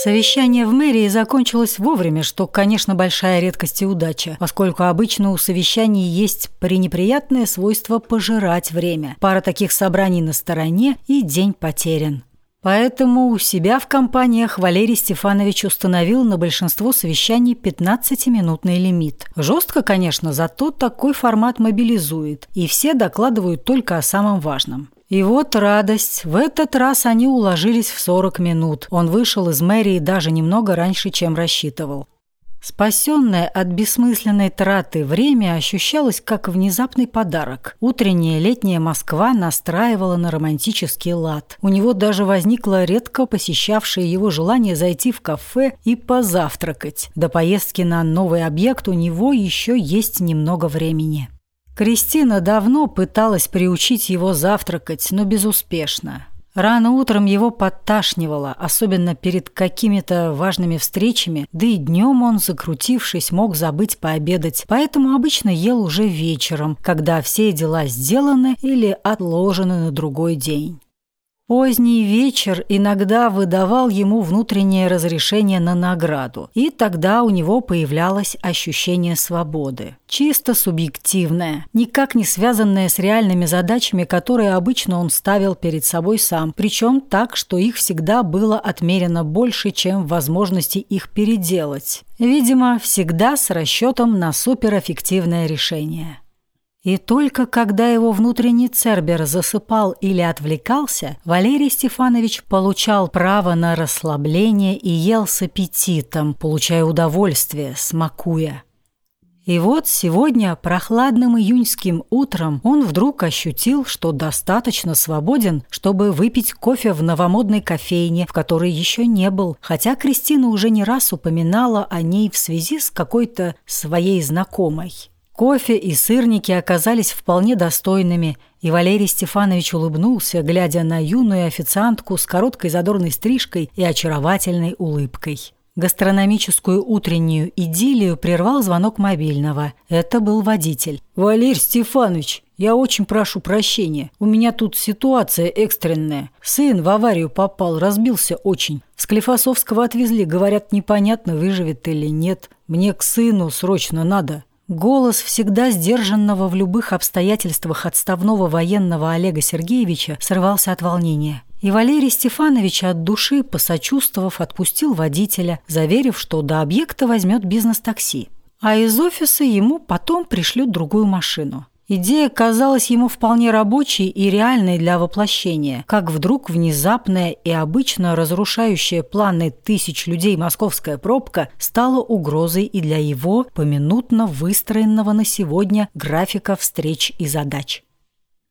Совещание в мэрии закончилось вовремя, что, конечно, большая редкость и удача, поскольку обычно у совещаний есть пренеприятное свойство пожирать время. Пара таких собраний на стороне и день потерян. Поэтому у себя в компаниях Валерий Стефанович установил на большинство совещаний 15-минутный лимит. Жестко, конечно, зато такой формат мобилизует, и все докладывают только о самом важном. И вот радость. В этот раз они уложились в 40 минут. Он вышел из мэрии даже немного раньше, чем рассчитывал. Спасенное от бессмысленной траты время ощущалось как внезапный подарок. Утренняя летняя Москва настраивала на романтический лад. У него даже возникло редко посещавшее его желание зайти в кафе и позавтракать. До поездки на новый объект у него еще есть немного времени. Кристина давно пыталась приучить его завтракать, но безуспешно. Рано утром его подташнивало, особенно перед какими-то важными встречами, да и днем он, закрутившись, мог забыть пообедать, поэтому обычно ел уже вечером, когда все дела сделаны или отложены на другой день. Поздний вечер иногда выдавал ему внутреннее разрешение на награду, и тогда у него появлялось ощущение свободы. Чисто субъективное, никак не связанное с реальными задачами, которые обычно он ставил перед собой сам, причем так, что их всегда было отмерено больше, чем возможности их переделать. Видимо, всегда с расчетом на суперэффективное решение. И только когда его внутренний цербер засыпал или отвлекался, Валерий Стефанович получал право на расслабление и ел с аппетитом, получая удовольствие, смакуя. И вот сегодня, прохладным июньским утром, он вдруг ощутил, что достаточно свободен, чтобы выпить кофе в новомодной кофейне, в которой еще не был, хотя Кристина уже не раз упоминала о ней в связи с какой-то своей знакомой. Кофе и сырники оказались вполне достойными, и Валерий Стефанович улыбнулся, глядя на юную официантку с короткой задорной стрижкой и очаровательной улыбкой. Гастрономическую утреннюю идиллию прервал звонок мобильного. Это был водитель. «Валерий Стефанович, я очень прошу прощения. У меня тут ситуация экстренная. Сын в аварию попал, разбился очень. В Склифосовского отвезли, говорят, непонятно, выживет или нет. Мне к сыну срочно надо». Голос всегда сдержанного в любых обстоятельствах отставного военного Олега Сергеевича срывался от волнения. И Валерий Стефанович от души, посочувствовав, отпустил водителя, заверив, что до объекта возьмет бизнес-такси. А из офиса ему потом пришлют другую машину. Идея казалась ему вполне рабочей и реальной для воплощения, как вдруг внезапная и обычно разрушающая планы тысяч людей московская пробка стала угрозой и для его поминутно выстроенного на сегодня графика встреч и задач.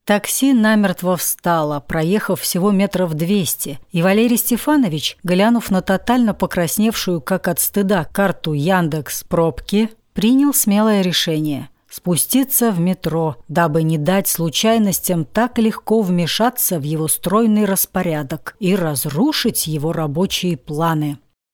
Такси намертво встало, проехав всего метров двести, и Валерий Стефанович, глянув на тотально покрасневшую, как от стыда, карту Яндекс пробки, принял смелое решение – спуститься в метро, дабы не дать случайностям так легко вмешаться в его стройный распорядок и разрушить его рабочие планы.